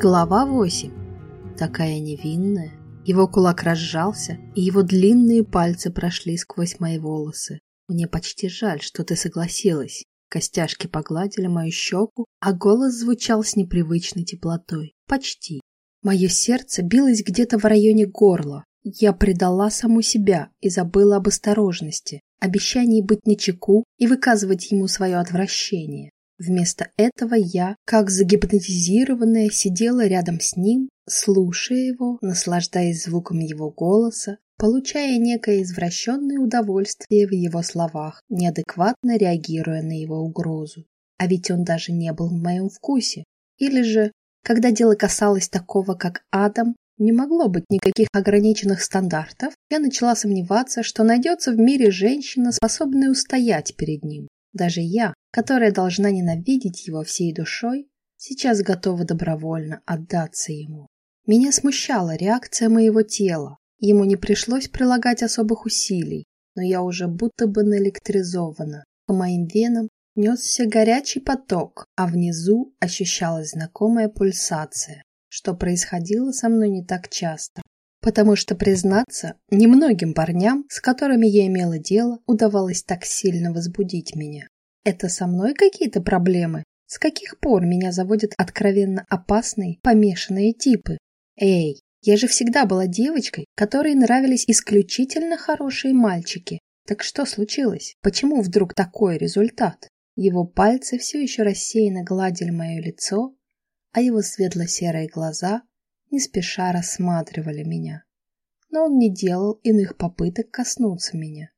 Глава 8. Такая невинная. Его кулак разжался, и его длинные пальцы прошли сквозь мои волосы. Мне почти жаль, что ты согласилась. Костяшки погладили мою щеку, а голос звучал с непривычной теплотой. Почти. Мое сердце билось где-то в районе горла. Я предала саму себя и забыла об осторожности, обещании быть начеку и выказывать ему свое отвращение. Вместо этого я, как загипнотизированная, сидела рядом с ним, слушая его, наслаждаясь звуком его голоса, получая некое извращенное удовольствие в его словах, неадекватно реагируя на его угрозу. А ведь он даже не был в моем вкусе. Или же, когда дело касалось такого, как Адам, не могло быть никаких ограниченных стандартов, я начала сомневаться, что найдется в мире женщина, способная устоять перед ним. Даже я, которая должна ненавидеть его всей душой, сейчас готова добровольно отдаться ему. Меня смущала реакция моего тела. Ему не пришлось прилагать особых усилий, но я уже будто бы наэлектризована. По моим венам несся горячий поток, а внизу ощущалась знакомая пульсация, что происходило со мной не так часто. Потому что, признаться, немногим парням, с которыми я имела дело, удавалось так сильно возбудить меня. Это со мной какие-то проблемы? С каких пор меня заводят откровенно опасные, помешанные типы? Эй, я же всегда была девочкой, которой нравились исключительно хорошие мальчики. Так что случилось? Почему вдруг такой результат? Его пальцы все еще рассеянно гладили мое лицо, а его светло-серые глаза не спеша рассматривали меня. Но он не делал иных попыток коснуться меня.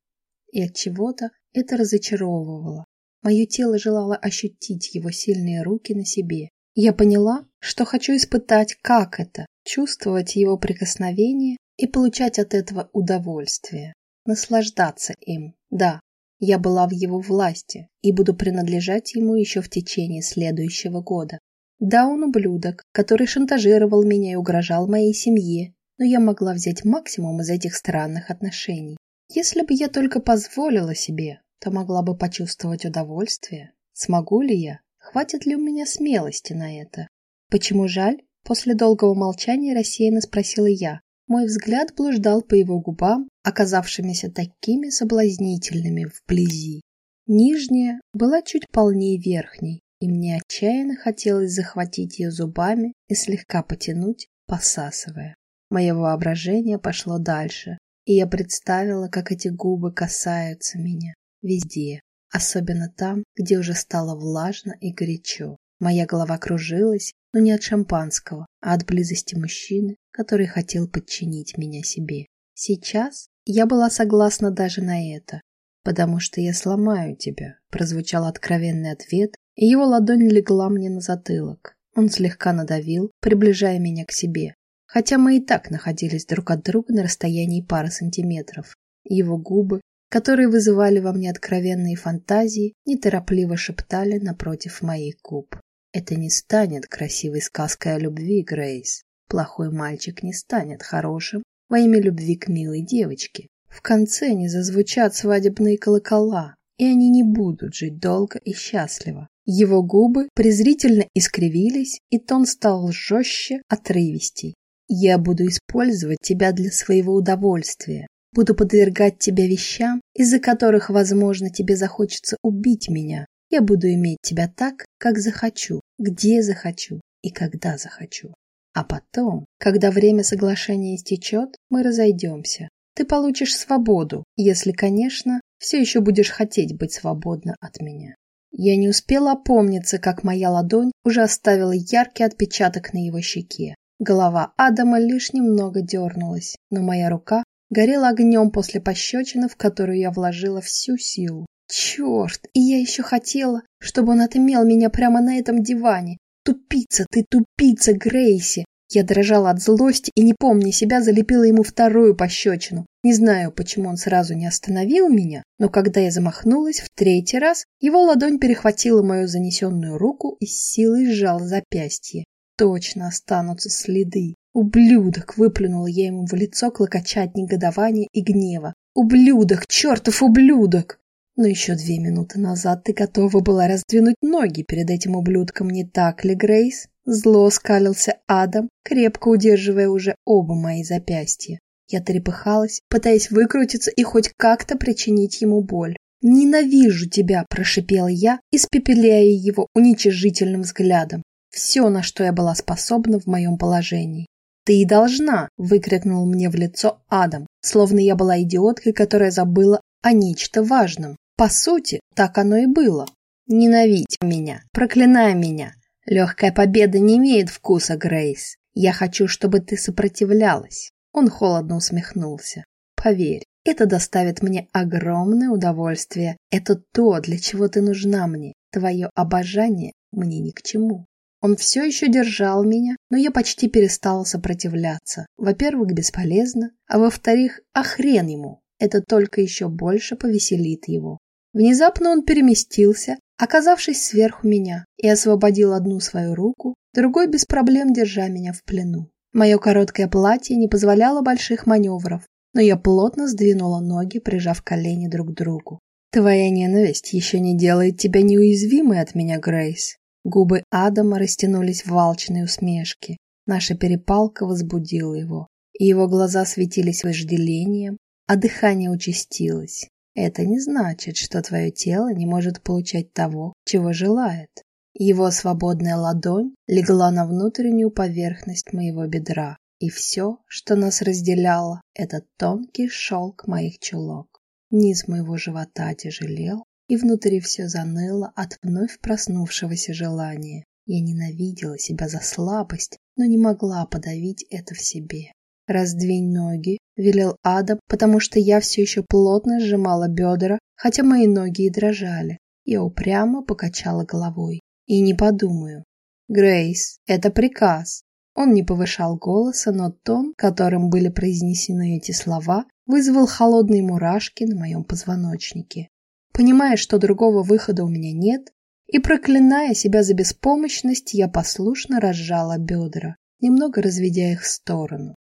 И от чего-то это разочаровывало. Мое тело желало ощутить его сильные руки на себе. Я поняла, что хочу испытать, как это чувствовать его прикосновение и получать от этого удовольствие, наслаждаться им. Да, я была в его власти и буду принадлежать ему еще в течение следующего года. Да, он ублюдок, который шантажировал меня и угрожал моей семье, но я могла взять максимум из этих странных отношений. Если бы я только позволила себе, то могла бы почувствовать удовольствие. Смогу ли я? Хватит ли у меня смелости на это? Почему жаль? После долгого молчания рассеянно спросила я. Мой взгляд блуждал по его губам, оказавшимися такими соблазнительными вблизи. Нижняя была чуть полнее верхней, и мне отчаянно хотелось захватить ее зубами и слегка потянуть, посасывая. Мое воображение пошло дальше, и я представила, как эти губы касаются меня везде, особенно там, где уже стало влажно и горячо. Моя голова кружилась, но не от шампанского, а от близости мужчины, который хотел подчинить меня себе. Сейчас я была согласна даже на это, потому что я сломаю тебя, прозвучал откровенный ответ, и его ладонь легла мне на затылок. Он слегка надавил, приближая меня к себе, хотя мы и так находились друг от друга на расстоянии пары сантиметров. Его губы, которые вызывали во мне откровенные фантазии, неторопливо шептали напротив моих губ. Это не станет красивой сказкой о любви, Грейс. Плохой мальчик не станет хорошим во имя любви к милой девочке. В конце не зазвучат свадебные колокола, и они не будут жить долго и счастливо. Его губы презрительно искривились, и тон стал жестче, отрывистей. «Я буду использовать тебя для своего удовольствия. Буду подвергать тебя вещам, из-за которых, возможно, тебе захочется убить меня. Я буду иметь тебя так, как захочу, где захочу и когда захочу. А потом, когда время соглашения истечет, мы разойдемся. Ты получишь свободу, если, конечно, все еще будешь хотеть быть свободна от меня. Я не успела опомниться, как моя ладонь уже оставила яркий отпечаток на его щеке. Голова Адама лишь немного дернулась, но моя рука горела огнем после пощечины, в которую я вложила всю силу. Черт, и я еще хотела, чтобы он отымел меня прямо на этом диване. Тупица ты, тупица, Грейси! Я дрожала от злости и, не помня себя, залепила ему вторую пощечину. Не знаю, почему он сразу не остановил меня, но когда я замахнулась в третий раз, его ладонь перехватила мою занесенную руку и с силой сжала запястье. Точно останутся следы. «Ублюдок!» — выплюнула я ему в лицо, клокоча от негодования и гнева. «Ублюдок! Чертов ублюдок!» Но еще две минуты назад ты готова была раздвинуть ноги перед этим ублюдком, не так ли, Грейс? Зло скалился Адам, крепко удерживая уже оба мои запястья. Я трепыхалась, пытаясь выкрутиться и хоть как-то причинить ему боль. «Ненавижу тебя!» – прошипела я, испепеляя его уничижительным взглядом. Все, на что я была способна в моем положении. «Ты и должна!» – выкрикнул мне в лицо Адам, словно я была идиоткой, которая забыла о нечто важном. По сути, так оно и было. «Ненавидь меня! Проклинай меня! Легкая победа не имеет вкуса, Грейс. Я хочу, чтобы ты сопротивлялась. Он холодно усмехнулся. Поверь, это доставит мне огромное удовольствие. Это то, для чего ты нужна мне. Твое обожание мне ни к чему. Он все еще держал меня, но я почти перестала сопротивляться. Во-первых, бесполезно, а во-вторых, а хрен ему. Это только еще больше повеселит его. Внезапно он переместился, оказавшись сверху меня, и освободил одну свою руку, другой без проблем держа меня в плену. Мое короткое платье не позволяло больших маневров, но я плотно сдвинула ноги, прижав колени друг к другу. Твоя ненависть еще не делает тебя неуязвимой от меня, Грейс. Губы Адама растянулись в алчной усмешке. Наша перепалка возбудила его, и его глаза светились вожделением, а дыхание участилось. Это не значит, что твое тело не может получать того, чего желает. Его свободная ладонь легла на внутреннюю поверхность моего бедра, и все, что нас разделяло, это тонкий шелк моих чулок. Низ моего живота тяжелел, и внутри все заныло от вновь проснувшегося желания. Я ненавидела себя за слабость, но не могла подавить это в себе. «Раздвинь ноги», — велел Адам, потому что я все еще плотно сжимала бедра, хотя мои ноги и дрожали. Я упрямо покачала головой. И не подумаю. Грейс, это приказ. Он не повышал голоса, но тон, которым были произнесены эти слова, вызвал холодные мурашки на моем позвоночнике. Понимая, что другого выхода у меня нет, и проклиная себя за беспомощность, я послушно разжала бедра, немного разведя их в сторону.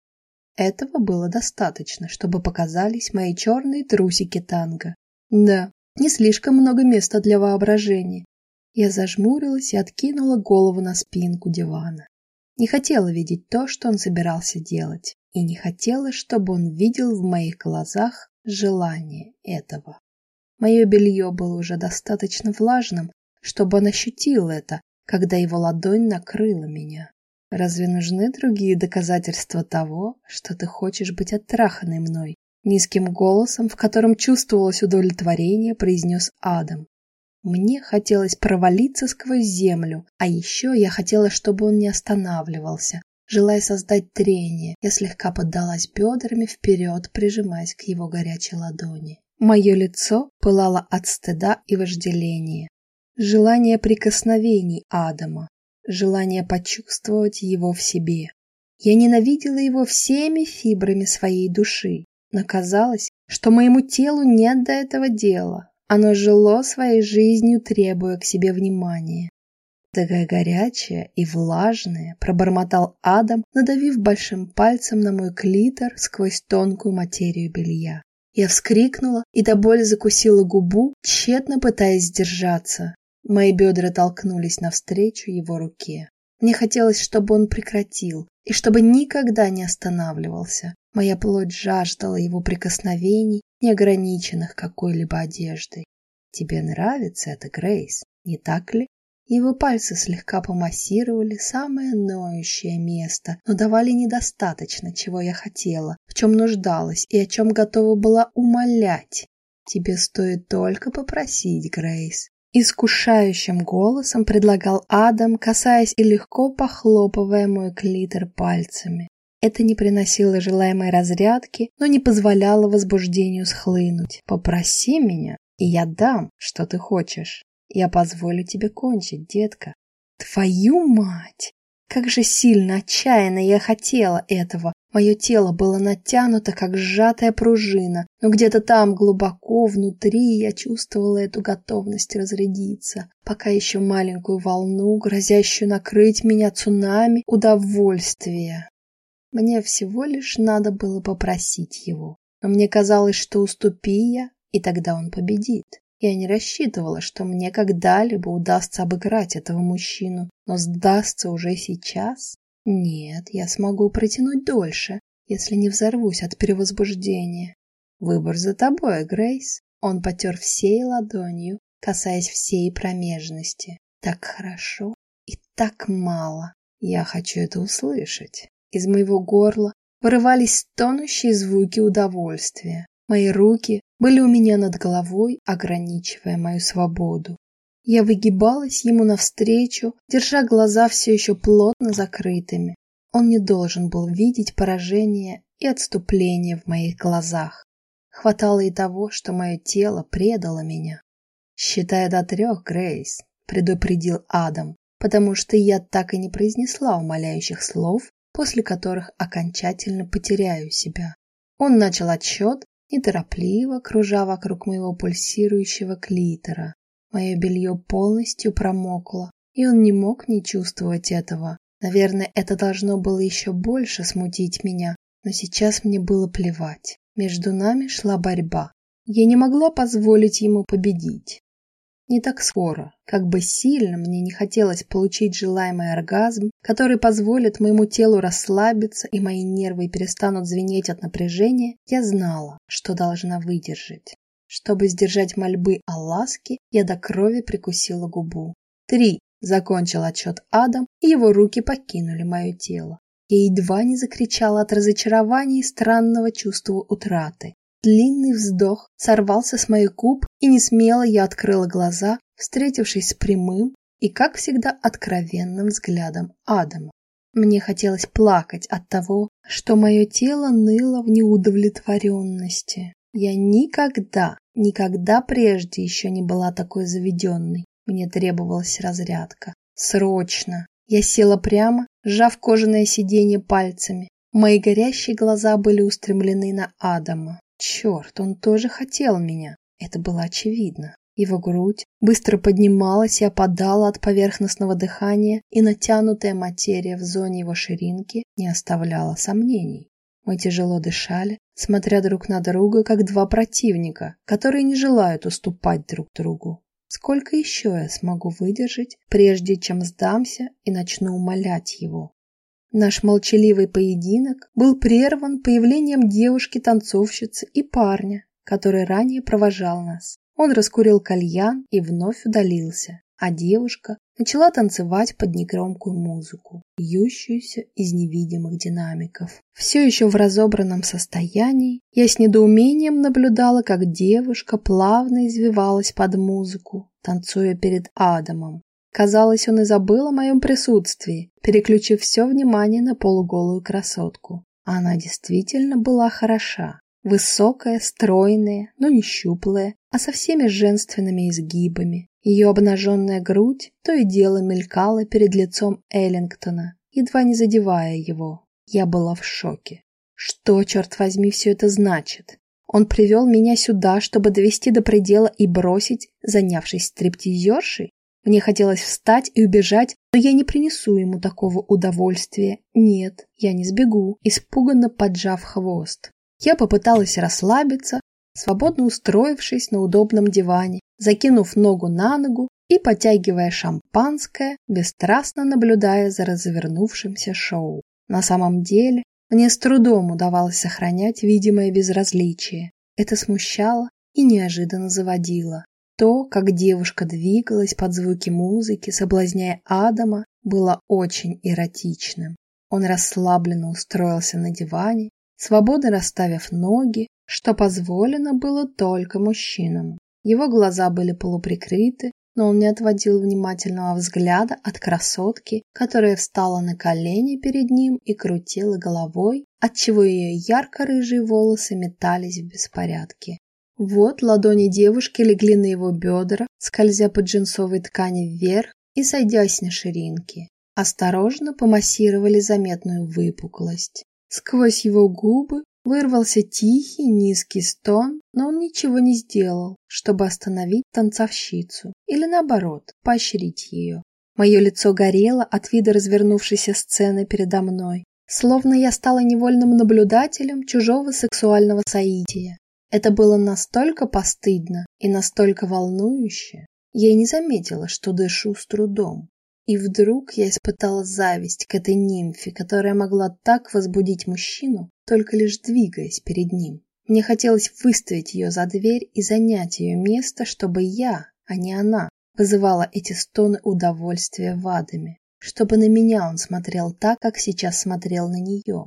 Этого было достаточно, чтобы показались мои черные трусики танго. Да, не слишком много места для воображения, я зажмурилась и откинула голову на спинку дивана. Не хотела видеть то, что он собирался делать, и не хотела, чтобы он видел в моих глазах желание этого. Мое белье было уже достаточно влажным, чтобы он ощутил это, когда его ладонь накрыла меня. Разве нужны другие доказательства того, что ты хочешь быть оттраханной мной? Низким голосом, в котором чувствовалось удовлетворение, произнес Адам. Мне хотелось провалиться сквозь землю, а еще я хотела, чтобы он не останавливался. Желая создать трение, я слегка поддалась бедрами вперед, прижимаясь к его горячей ладони. Мое лицо пылало от стыда и вожделения. Желание прикосновений Адама, желание почувствовать его в себе. Я ненавидела его всеми фибрами своей души, но казалось, что моему телу нет до этого дела. Оно жило своей жизнью, требуя к себе внимания. Такая горячая и влажная, пробормотал Адам, надавив большим пальцем на мой клитор сквозь тонкую материю белья. Я вскрикнула и до боли закусила губу, тщетно пытаясь сдержаться. Мои бедра толкнулись навстречу его руке. Мне хотелось, чтобы он прекратил и чтобы никогда не останавливался. Моя плоть жаждала его прикосновений, не ограниченных какой-либо одеждой. Тебе нравится это, Грейс, не так ли? Его пальцы слегка помассировали самое ноющее место, но давали недостаточно, чего я хотела, в чем нуждалась и о чем готова была умолять. Тебе стоит только попросить, Грейс. Искушающим голосом предлагал Адам, касаясь и легко похлопывая мой клитор пальцами. Это не приносило желаемой разрядки, но не позволяло возбуждению схлынуть. «Попроси меня, и я дам, что ты хочешь. Я позволю тебе кончить, детка». «Твою мать! Как же сильно, отчаянно я хотела этого! Мое тело было натянуто, как сжатая пружина, но где-то там, глубоко внутри, я чувствовала эту готовность разрядиться, пока еще маленькую волну, грозящую накрыть меня цунами удовольствия. Мне всего лишь надо было попросить его. Но мне казалось, что уступи я, и тогда он победит. Я не рассчитывала, что мне когда-либо удастся обыграть этого мужчину, но сдастся уже сейчас? Нет, я смогу протянуть дольше, если не взорвусь от перевозбуждения. Выбор за тобой, Грейс. Он потер всей ладонью, касаясь всей промежности. Так хорошо и так мало. Я хочу это услышать. Из моего горла вырывались стонущие звуки удовольствия. Мои руки были у меня над головой, ограничивая мою свободу. Я выгибалась ему навстречу, держа глаза все еще плотно закрытыми. Он не должен был видеть поражение и отступление в моих глазах. Хватало и того, что мое тело предало меня. «Считая до трех, Грейс», — предупредил Адам, потому что я так и не произнесла умоляющих слов, после которых окончательно потеряю себя. Он начал отсчет, неторопливо кружа вокруг моего пульсирующего клитора. Мое белье полностью промокло, и он не мог не чувствовать этого. Наверное, это должно было еще больше смутить меня, но сейчас мне было плевать. Между нами шла борьба. Я не могла позволить ему победить. Не так скоро, как бы сильно мне не хотелось получить желаемый оргазм, который позволит моему телу расслабиться и мои нервы перестанут звенеть от напряжения, я знала, что должна выдержать. Чтобы сдержать мольбы о ласке, я до крови прикусила губу. Три. Закончил отчет Адам, и его руки покинули мое тело. Я едва не закричала от разочарования и странного чувства утраты. Длинный вздох сорвался с моих губ, и несмело я открыла глаза, встретившись с прямым и, как всегда, откровенным взглядом Адама. Мне хотелось плакать от того, что мое тело ныло в неудовлетворенности. Я никогда, никогда прежде еще не была такой заведенной. Мне требовалась разрядка. Срочно. Я села прямо, сжав кожаное сиденье пальцами. Мои горящие глаза были устремлены на Адама. Черт, он тоже хотел меня. Это было очевидно. Его грудь быстро поднималась и опадала от поверхностного дыхания, и натянутая материя в зоне его ширинки не оставляла сомнений. Мы тяжело дышали, смотря друг на друга, как два противника, которые не желают уступать друг другу. Сколько еще я смогу выдержать, прежде чем сдамся и начну умолять его? Наш молчаливый поединок был прерван появлением девушки-танцовщицы и парня, который ранее провожал нас. Он раскурил кальян и вновь удалился, а девушка начала танцевать под негромкую музыку, льющуюся из невидимых динамиков. Все еще в разобранном состоянии, я с недоумением наблюдала, как девушка плавно извивалась под музыку, танцуя перед Адамом. Казалось, он и забыл о моем присутствии, переключив все внимание на полуголую красотку. Она действительно была хороша. Высокая, стройная, но не щуплая, а со всеми женственными изгибами. Ее обнаженная грудь то и дело мелькала перед лицом Эллингтона, едва не задевая его. Я была в шоке. Что, черт возьми, все это значит? Он привел меня сюда, чтобы довести до предела и бросить, занявшись стриптизершей? Мне хотелось встать и убежать, но я не принесу ему такого удовольствия. Нет, я не сбегу, испуганно поджав хвост. Я попыталась расслабиться, свободно устроившись на удобном диване, закинув ногу на ногу и потягивая шампанское, бесстрастно наблюдая за развернувшимся шоу. На самом деле, мне с трудом удавалось сохранять видимое безразличие. Это смущало и неожиданно заводило. То, как девушка двигалась под звуки музыки, соблазняя Адама, было очень эротичным. Он расслабленно устроился на диване, свободно расставив ноги, что позволено было только мужчинам. Его глаза были полуприкрыты, но он не отводил внимательного взгляда от красотки, которая встала на колени перед ним и крутила головой, отчего ее ярко-рыжие волосы метались в беспорядке. Вот ладони девушки легли на его бедра, скользя по джинсовой ткани вверх и сойдясь на ширинке. Осторожно помассировали заметную выпуклость. Сквозь его губы вырвался тихий низкий стон, но он ничего не сделал, чтобы остановить танцовщицу или наоборот, поощрить ее. Мое лицо горело от вида развернувшейся сцены передо мной, словно я стала невольным наблюдателем чужого сексуального соития. Это было настолько постыдно и настолько волнующе. Я и не заметила, что дышу с трудом. И вдруг я испытала зависть к этой нимфе, которая могла так возбудить мужчину, только лишь двигаясь перед ним. Мне хотелось выставить ее за дверь и занять ее место, чтобы я, а не она, вызывала эти стоны удовольствия в Адаме, чтобы на меня он смотрел так, как сейчас смотрел на нее.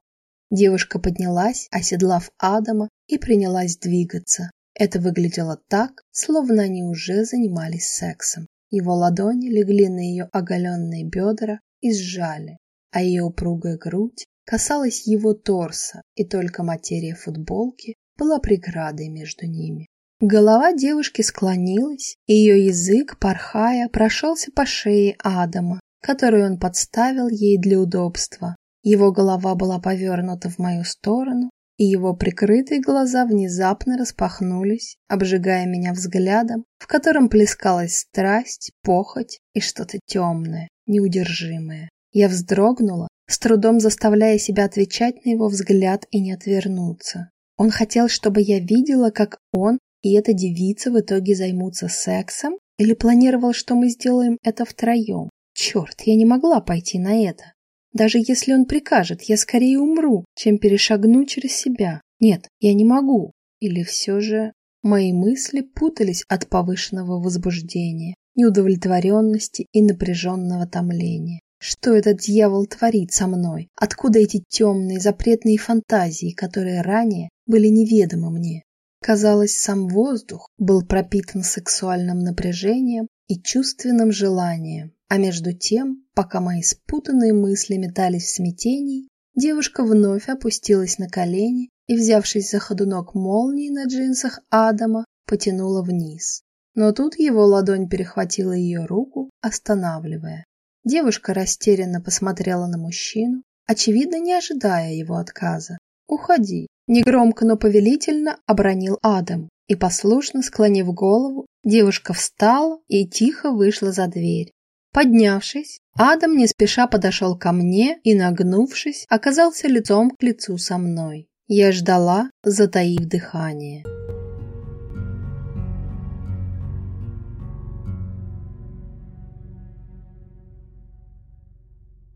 Девушка поднялась, оседлав Адама, и принялась двигаться. Это выглядело так, словно они уже занимались сексом. Его ладони легли на ее оголенные бедра и сжали, а ее упругая грудь касалась его торса, и только материя футболки была преградой между ними. Голова девушки склонилась, и ее язык, порхая, прошелся по шее Адама, которую он подставил ей для удобства. Его голова была повернута в мою сторону, и его прикрытые глаза внезапно распахнулись, обжигая меня взглядом, в котором плескалась страсть, похоть и что-то темное, неудержимое. Я вздрогнула, с трудом заставляя себя отвечать на его взгляд и не отвернуться. Он хотел, чтобы я видела, как он и эта девица в итоге займутся сексом, или планировал, что мы сделаем это втроем. Черт, я не могла пойти на это. Даже если он прикажет, я скорее умру, чем перешагну через себя. Нет, я не могу. Или все же... Мои мысли путались от повышенного возбуждения, неудовлетворенности и напряженного томления. Что этот дьявол творит со мной? Откуда эти темные запретные фантазии, которые ранее были неведомы мне? Казалось, сам воздух был пропитан сексуальным напряжением и чувственным желанием. А между тем, пока мои спутанные мысли метались в смятении, девушка вновь опустилась на колени и, взявшись за ходунок молнии на джинсах Адама, потянула вниз. Но тут его ладонь перехватила ее руку, останавливая. Девушка растерянно посмотрела на мужчину, очевидно, не ожидая его отказа. «Уходи!» Негромко, но повелительно обронил Адам, и, послушно склонив голову, девушка встала и тихо вышла за дверь. Поднявшись, Адам не спеша подошел ко мне и, нагнувшись, оказался лицом к лицу со мной. Я ждала, затаив дыхание.